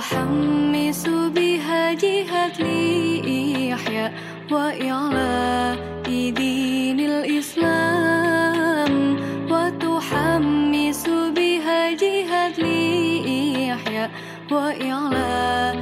تحمس بها جهة لإحياء وإعلاء دين الإسلام وتحمس بها جهة لإحياء وإعلاء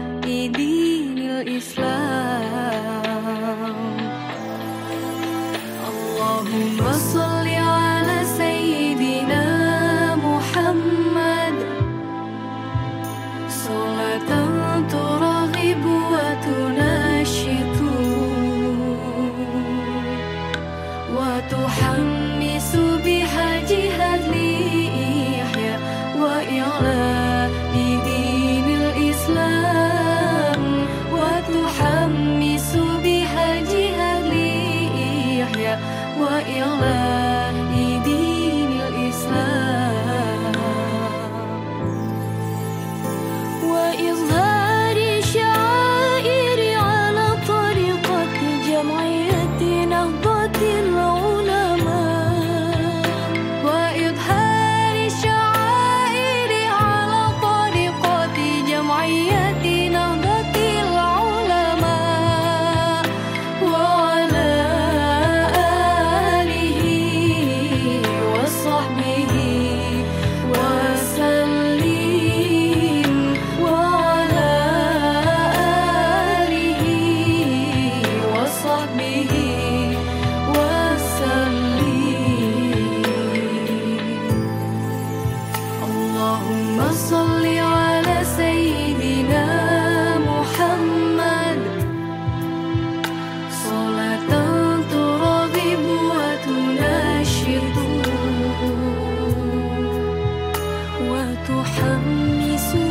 تحمس بها جهاد وإعلاء دين الإسلام اللهم على سيدنا محمد. صلاة وتحمس